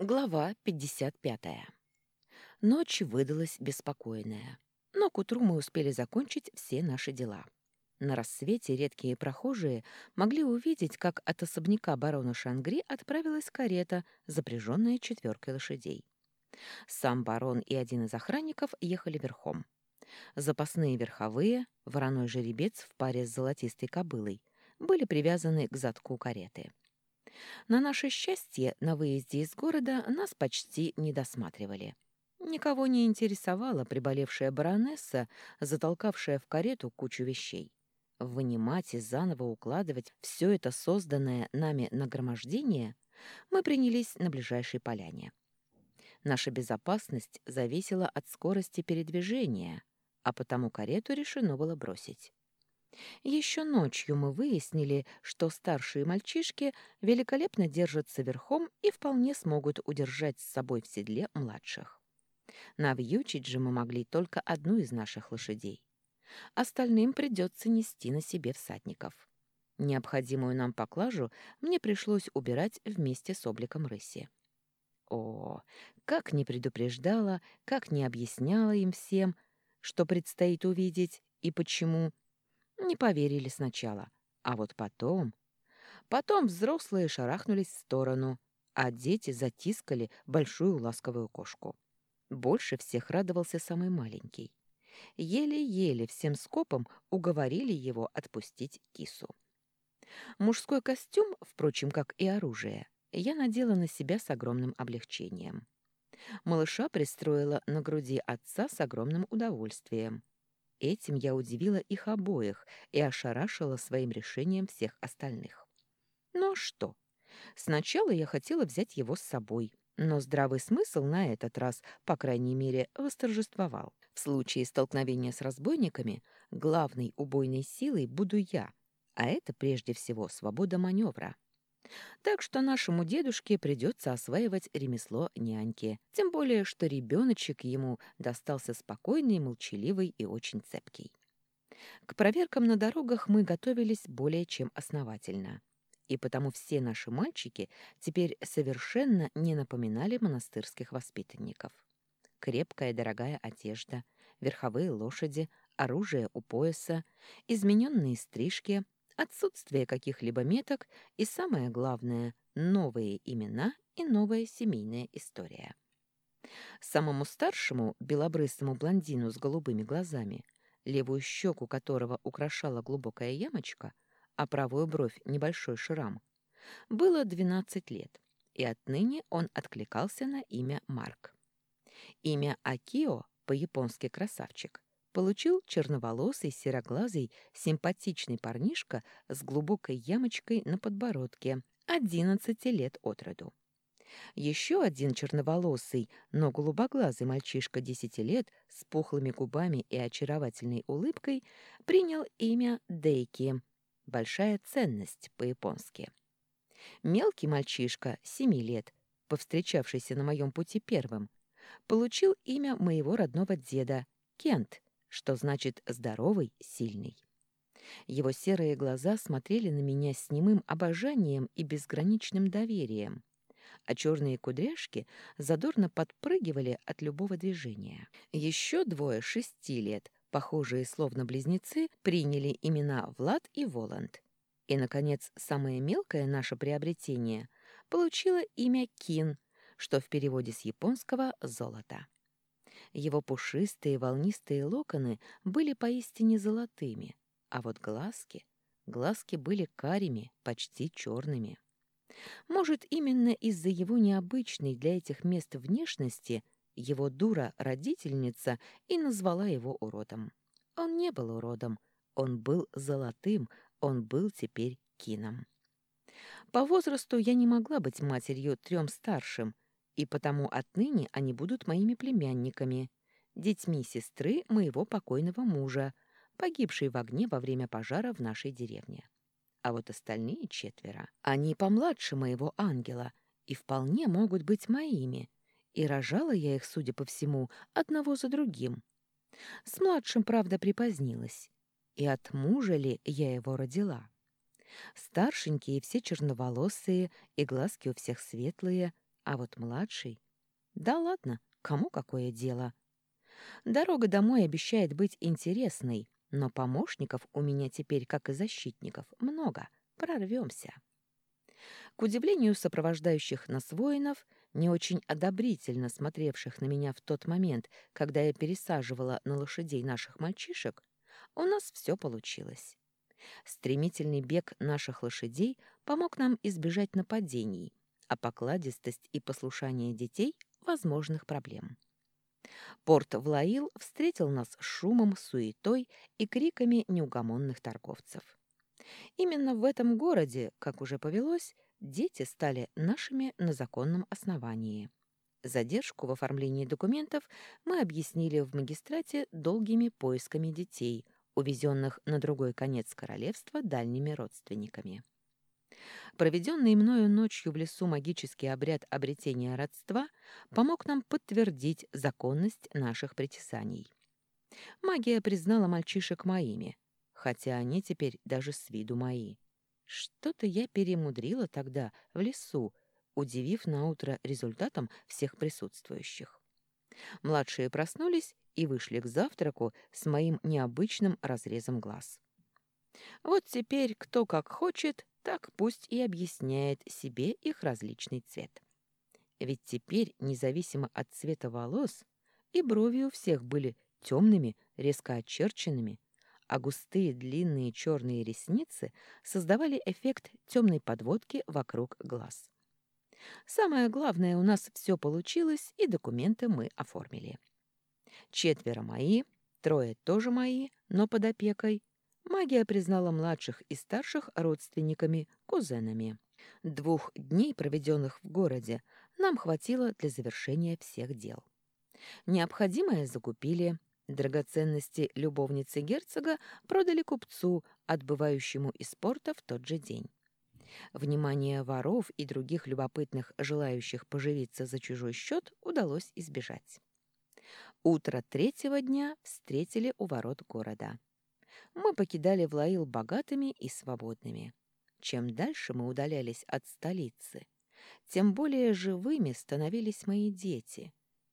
Глава 55. Ночь выдалась беспокойная, но к утру мы успели закончить все наши дела. На рассвете редкие прохожие могли увидеть, как от особняка барона Шангри отправилась карета, запряженная четверкой лошадей. Сам барон и один из охранников ехали верхом. Запасные верховые, вороной жеребец в паре с золотистой кобылой, были привязаны к задку кареты. На наше счастье, на выезде из города нас почти не досматривали. Никого не интересовала приболевшая баронесса, затолкавшая в карету кучу вещей. Вынимать и заново укладывать все это созданное нами нагромождение мы принялись на ближайшей поляне. Наша безопасность зависела от скорости передвижения, а потому карету решено было бросить. Еще ночью мы выяснили, что старшие мальчишки великолепно держатся верхом и вполне смогут удержать с собой в седле младших. Навьючить же мы могли только одну из наших лошадей. Остальным придется нести на себе всадников. Необходимую нам поклажу мне пришлось убирать вместе с обликом рыси. О, как не предупреждала, как не объясняла им всем, что предстоит увидеть и почему — не поверили сначала, а вот потом... Потом взрослые шарахнулись в сторону, а дети затискали большую ласковую кошку. Больше всех радовался самый маленький. Еле-еле всем скопом уговорили его отпустить кису. Мужской костюм, впрочем, как и оружие, я надела на себя с огромным облегчением. Малыша пристроила на груди отца с огромным удовольствием. Этим я удивила их обоих и ошарашила своим решением всех остальных. Ну а что? Сначала я хотела взять его с собой, но здравый смысл на этот раз, по крайней мере, восторжествовал. В случае столкновения с разбойниками главной убойной силой буду я, а это прежде всего свобода маневра. Так что нашему дедушке придется осваивать ремесло няньки, тем более что ребеночек ему достался спокойный, молчаливый и очень цепкий. К проверкам на дорогах мы готовились более чем основательно, и потому все наши мальчики теперь совершенно не напоминали монастырских воспитанников. Крепкая дорогая одежда, верховые лошади, оружие у пояса, измененные стрижки — отсутствие каких-либо меток и, самое главное, новые имена и новая семейная история. Самому старшему, белобрысому блондину с голубыми глазами, левую щеку которого украшала глубокая ямочка, а правую бровь небольшой шрам, было 12 лет, и отныне он откликался на имя Марк. Имя Акио, по-японски «красавчик», получил черноволосый, сероглазый, симпатичный парнишка с глубокой ямочкой на подбородке, одиннадцати лет от роду. Еще один черноволосый, но голубоглазый мальчишка десяти лет с пухлыми губами и очаровательной улыбкой принял имя Дейки. Большая ценность по-японски. Мелкий мальчишка, семи лет, повстречавшийся на моем пути первым, получил имя моего родного деда Кент, что значит «здоровый, сильный». Его серые глаза смотрели на меня с немым обожанием и безграничным доверием, а черные кудряшки задорно подпрыгивали от любого движения. Еще двое шести лет, похожие словно близнецы, приняли имена Влад и Воланд. И, наконец, самое мелкое наше приобретение получило имя Кин, что в переводе с японского «золото». Его пушистые волнистые локоны были поистине золотыми, а вот глазки... Глазки были карими, почти черными. Может, именно из-за его необычной для этих мест внешности его дура-родительница и назвала его уродом. Он не был уродом, он был золотым, он был теперь кином. По возрасту я не могла быть матерью трем старшим — и потому отныне они будут моими племянниками, детьми сестры моего покойного мужа, погибшей в огне во время пожара в нашей деревне. А вот остальные четверо, они помладше моего ангела и вполне могут быть моими, и рожала я их, судя по всему, одного за другим. С младшим, правда, припозднилась. И от мужа ли я его родила? Старшенькие все черноволосые, и глазки у всех светлые — А вот младший... Да ладно, кому какое дело? Дорога домой обещает быть интересной, но помощников у меня теперь, как и защитников, много. Прорвемся. К удивлению сопровождающих нас воинов, не очень одобрительно смотревших на меня в тот момент, когда я пересаживала на лошадей наших мальчишек, у нас все получилось. Стремительный бег наших лошадей помог нам избежать нападений, а покладистость и послушание детей — возможных проблем. Порт Влаил встретил нас шумом, суетой и криками неугомонных торговцев. Именно в этом городе, как уже повелось, дети стали нашими на законном основании. Задержку в оформлении документов мы объяснили в магистрате долгими поисками детей, увезенных на другой конец королевства дальними родственниками. Проведенный мною ночью в лесу магический обряд обретения родства помог нам подтвердить законность наших притязаний. Магия признала мальчишек моими, хотя они теперь даже с виду мои. Что-то я перемудрила тогда в лесу, удивив наутро результатом всех присутствующих. Младшие проснулись и вышли к завтраку с моим необычным разрезом глаз. Вот теперь кто как хочет, так пусть и объясняет себе их различный цвет. Ведь теперь, независимо от цвета волос, и брови у всех были темными, резко очерченными, а густые длинные черные ресницы создавали эффект темной подводки вокруг глаз. Самое главное, у нас все получилось, и документы мы оформили. Четверо мои, трое тоже мои, но под опекой, Магия признала младших и старших родственниками, кузенами. Двух дней, проведенных в городе, нам хватило для завершения всех дел. Необходимое закупили, драгоценности любовницы герцога продали купцу, отбывающему из порта в тот же день. Внимание воров и других любопытных, желающих поживиться за чужой счет, удалось избежать. Утро третьего дня встретили у ворот города мы покидали Влаил богатыми и свободными. Чем дальше мы удалялись от столицы, тем более живыми становились мои дети,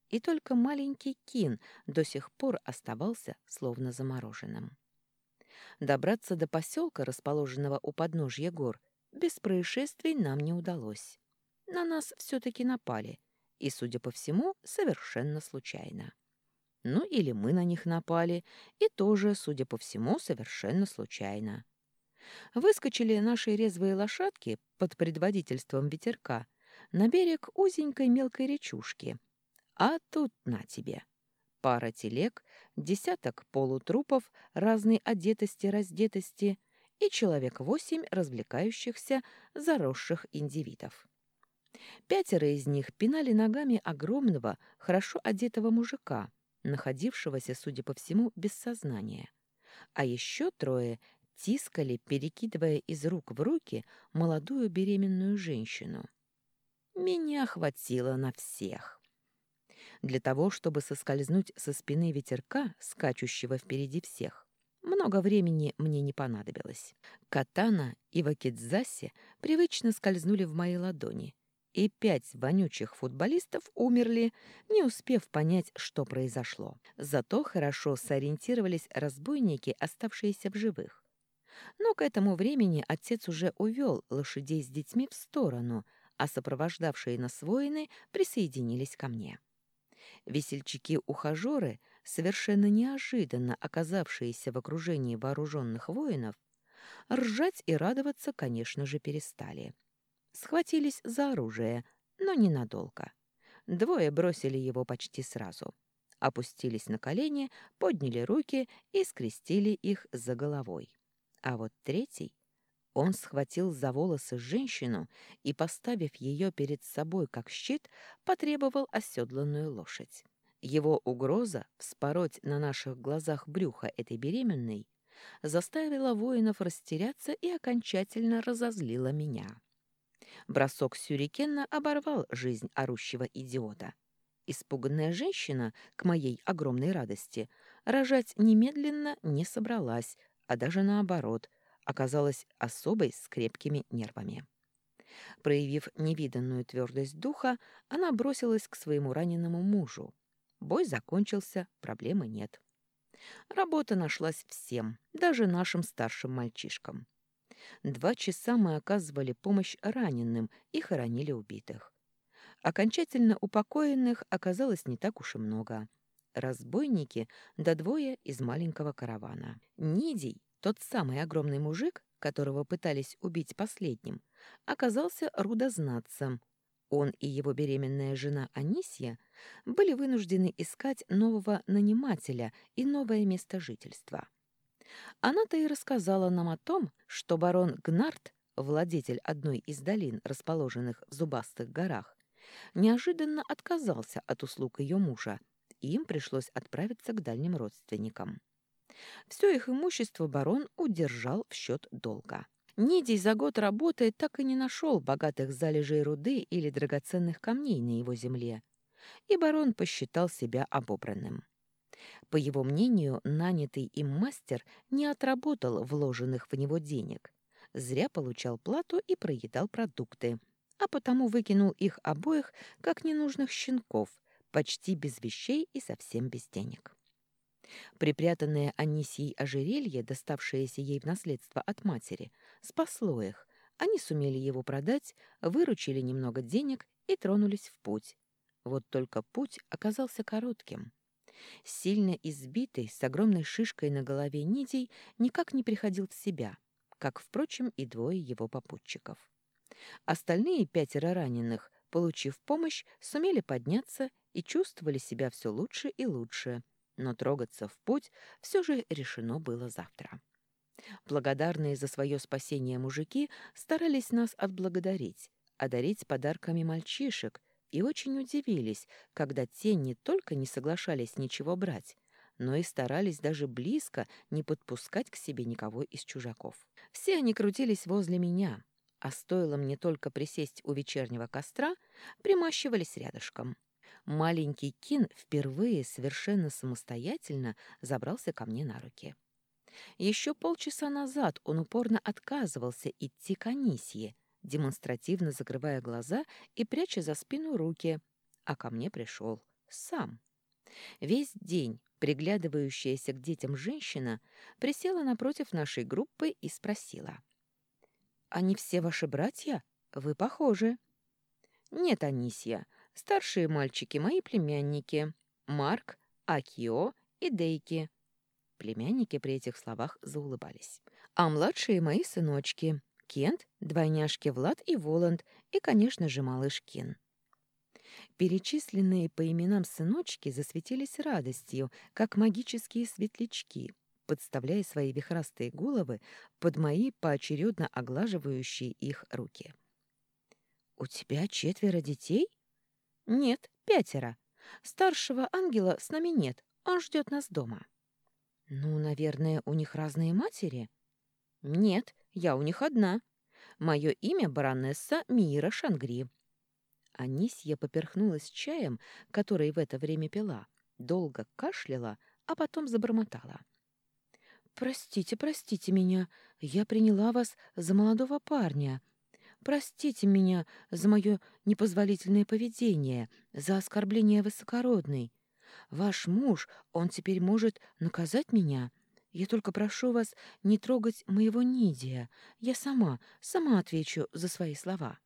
и только маленький Кин до сих пор оставался словно замороженным. Добраться до поселка, расположенного у подножья гор, без происшествий нам не удалось. На нас все-таки напали, и, судя по всему, совершенно случайно. Ну или мы на них напали, и тоже, судя по всему, совершенно случайно. Выскочили наши резвые лошадки под предводительством ветерка на берег узенькой мелкой речушки. А тут на тебе. Пара телег, десяток полутрупов разной одетости-раздетости и человек восемь развлекающихся заросших индивидов. Пятеро из них пинали ногами огромного, хорошо одетого мужика, находившегося, судя по всему, без сознания. А еще трое тискали, перекидывая из рук в руки молодую беременную женщину. Меня хватило на всех. Для того, чтобы соскользнуть со спины ветерка, скачущего впереди всех, много времени мне не понадобилось. Катана и Вакидзаси привычно скользнули в мои ладони, и пять вонючих футболистов умерли, не успев понять, что произошло. Зато хорошо сориентировались разбойники, оставшиеся в живых. Но к этому времени отец уже увел лошадей с детьми в сторону, а сопровождавшие нас воины присоединились ко мне. Весельчаки-ухажеры, совершенно неожиданно оказавшиеся в окружении вооруженных воинов, ржать и радоваться, конечно же, перестали схватились за оружие, но ненадолго. Двое бросили его почти сразу. Опустились на колени, подняли руки и скрестили их за головой. А вот третий... Он схватил за волосы женщину и, поставив ее перед собой как щит, потребовал оседланную лошадь. Его угроза вспороть на наших глазах брюхо этой беременной заставила воинов растеряться и окончательно разозлила меня. Бросок сюрикена оборвал жизнь орущего идиота. Испуганная женщина, к моей огромной радости, рожать немедленно не собралась, а даже наоборот, оказалась особой с крепкими нервами. Проявив невиданную твердость духа, она бросилась к своему раненому мужу. Бой закончился, проблемы нет. Работа нашлась всем, даже нашим старшим мальчишкам. Два часа мы оказывали помощь раненым и хоронили убитых. Окончательно упокоенных оказалось не так уж и много. Разбойники да двое из маленького каравана. Нидий, тот самый огромный мужик, которого пытались убить последним, оказался рудознатцем. Он и его беременная жена Анисия были вынуждены искать нового нанимателя и новое место жительства. Она-то и рассказала нам о том, что барон Гнарт, владетель одной из долин, расположенных в Зубастых горах, неожиданно отказался от услуг ее мужа, и им пришлось отправиться к дальним родственникам. Все их имущество барон удержал в счет долга. Нидий за год работы так и не нашел богатых залежей руды или драгоценных камней на его земле, и барон посчитал себя обобранным. По его мнению, нанятый им мастер не отработал вложенных в него денег, зря получал плату и проедал продукты, а потому выкинул их обоих как ненужных щенков, почти без вещей и совсем без денег. Припрятанное Анисией ожерелье, доставшееся ей в наследство от матери, спасло их. Они сумели его продать, выручили немного денег и тронулись в путь. Вот только путь оказался коротким. Сильно избитый, с огромной шишкой на голове Нидей, никак не приходил в себя, как, впрочем, и двое его попутчиков. Остальные пятеро раненых, получив помощь, сумели подняться и чувствовали себя все лучше и лучше, но трогаться в путь все же решено было завтра. Благодарные за свое спасение мужики старались нас отблагодарить, одарить подарками мальчишек, и очень удивились, когда те не только не соглашались ничего брать, но и старались даже близко не подпускать к себе никого из чужаков. Все они крутились возле меня, а стоило мне только присесть у вечернего костра, примащивались рядышком. Маленький Кин впервые совершенно самостоятельно забрался ко мне на руки. Еще полчаса назад он упорно отказывался идти к Анисье, демонстративно закрывая глаза и пряча за спину руки, а ко мне пришел сам. Весь день приглядывающаяся к детям женщина присела напротив нашей группы и спросила. «Они все ваши братья? Вы похожи». «Нет, Анисья, старшие мальчики мои племянники. Марк, Акио и Дейки». Племянники при этих словах заулыбались. «А младшие мои сыночки. Кент, двойняшки Влад и Воланд и, конечно же, малыш Кин. Перечисленные по именам сыночки засветились радостью, как магические светлячки, подставляя свои вихрастые головы под мои поочередно оглаживающие их руки. «У тебя четверо детей?» «Нет, пятеро. Старшего ангела с нами нет, он ждет нас дома». «Ну, наверное, у них разные матери?» «Нет, я у них одна. Мое имя баронесса Мира Шангри». Анисья поперхнулась чаем, который в это время пила, долго кашляла, а потом забормотала. «Простите, простите меня, я приняла вас за молодого парня. Простите меня за мое непозволительное поведение, за оскорбление высокородной. Ваш муж, он теперь может наказать меня?» Я только прошу вас не трогать моего Нидия. Я сама, сама отвечу за свои слова.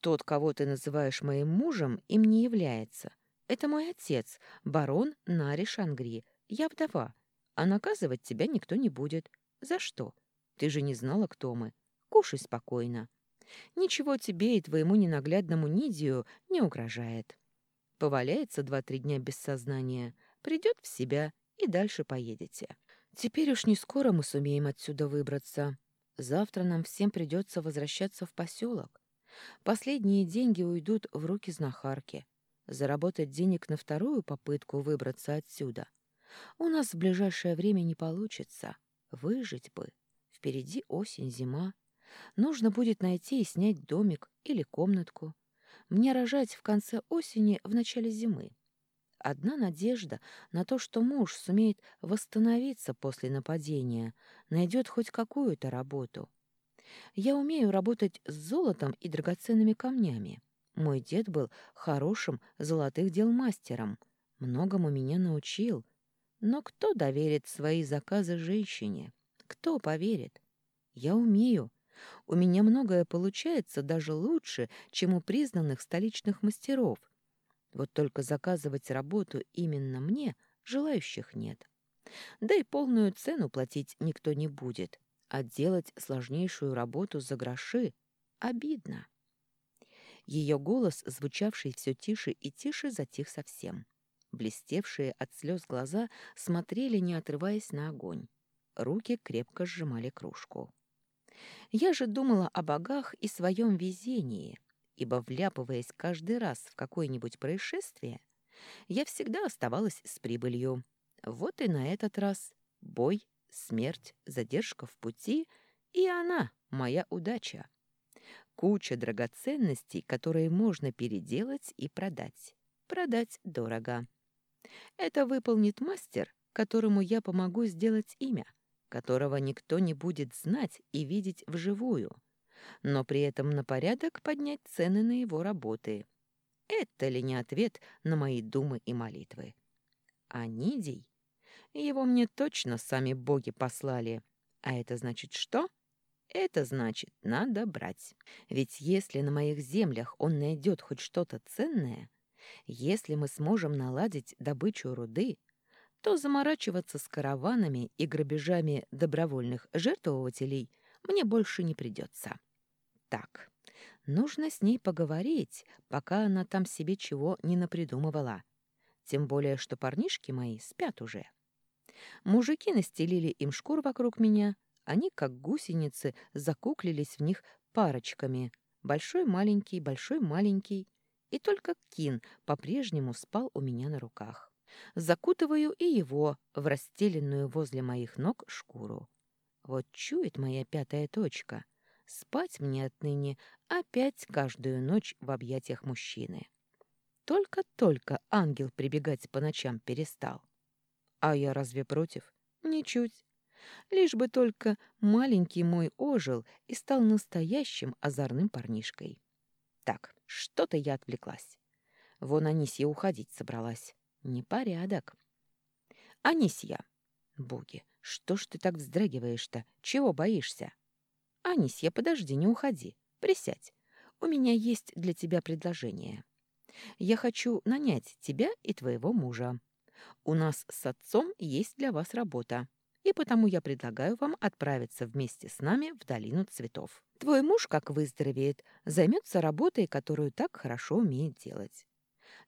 Тот, кого ты называешь моим мужем, им не является. Это мой отец, барон Нари Шангри. Я вдова, а наказывать тебя никто не будет. За что? Ты же не знала, кто мы. Кушай спокойно. Ничего тебе и твоему ненаглядному Нидию не угрожает. Поваляется два-три дня без сознания, придет в себя и дальше поедете. Теперь уж не скоро мы сумеем отсюда выбраться. Завтра нам всем придется возвращаться в поселок. Последние деньги уйдут в руки знахарки. Заработать денег на вторую попытку выбраться отсюда у нас в ближайшее время не получится. Выжить бы. Впереди осень, зима. Нужно будет найти и снять домик или комнатку. Мне рожать в конце осени, в начале зимы. Одна надежда на то, что муж сумеет восстановиться после нападения, найдет хоть какую-то работу. Я умею работать с золотом и драгоценными камнями. Мой дед был хорошим золотых дел мастером, многому меня научил. Но кто доверит свои заказы женщине? Кто поверит? Я умею. У меня многое получается даже лучше, чем у признанных столичных мастеров. Вот только заказывать работу именно мне желающих нет. Да и полную цену платить никто не будет, а делать сложнейшую работу за гроши обидно. Ее голос, звучавший все тише и тише, затих совсем. Блестевшие от слез глаза смотрели, не отрываясь на огонь. Руки крепко сжимали кружку. Я же думала о богах и своем везении, ибо, вляпываясь каждый раз в какое-нибудь происшествие, я всегда оставалась с прибылью. Вот и на этот раз бой, смерть, задержка в пути, и она, моя удача. Куча драгоценностей, которые можно переделать и продать. Продать дорого. Это выполнит мастер, которому я помогу сделать имя, которого никто не будет знать и видеть вживую, но при этом на порядок поднять цены на его работы. Это ли не ответ на мои думы и молитвы? А Нидий? Его мне точно сами боги послали. А это значит что? Это значит, надо брать. Ведь если на моих землях он найдет хоть что-то ценное, если мы сможем наладить добычу руды, то заморачиваться с караванами и грабежами добровольных жертвователей мне больше не придется. Так, нужно с ней поговорить, пока она там себе чего не напридумывала. Тем более, что парнишки мои спят уже. Мужики настелили им шкур вокруг меня, они, как гусеницы, закуклились в них парочками. Большой-маленький, большой-маленький. И только Кин по-прежнему спал у меня на руках. Закутываю и его в расстеленную возле моих ног шкуру. Вот чует моя пятая точка. Спать мне отныне опять каждую ночь в объятиях мужчины. Только-только ангел прибегать по ночам перестал. А я разве против? Ничуть. Лишь бы только маленький мой ожил и стал настоящим озорным парнишкой. Так, что-то я отвлеклась. Вон Анисья уходить собралась. Непорядок. Анисья. Боги, что ж ты так вздрагиваешь-то? Чего боишься? Анисья, подожди, не уходи. Присядь. У меня есть для тебя предложение. Я хочу нанять тебя и твоего мужа. У нас с отцом есть для вас работа, и потому я предлагаю вам отправиться вместе с нами в долину цветов. Твой муж, как выздоровеет, займется работой, которую так хорошо умеет делать.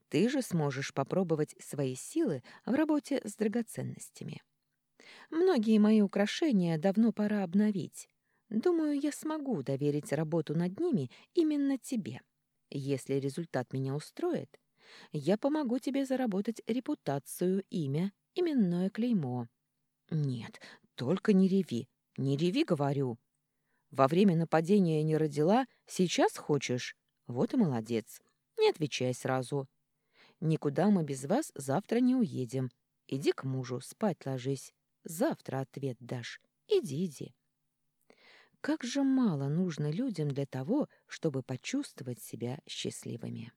Ты же сможешь попробовать свои силы в работе с драгоценностями. Многие мои украшения давно пора обновить. Думаю, я смогу доверить работу над ними именно тебе. Если результат меня устроит, я помогу тебе заработать репутацию, имя, именное клеймо. Нет, только не реви. Не реви, говорю. Во время нападения не родила, сейчас хочешь? Вот и молодец. Не отвечай сразу. Никуда мы без вас завтра не уедем. Иди к мужу, спать ложись. Завтра ответ дашь. Иди, иди. Как же мало нужно людям для того, чтобы почувствовать себя счастливыми.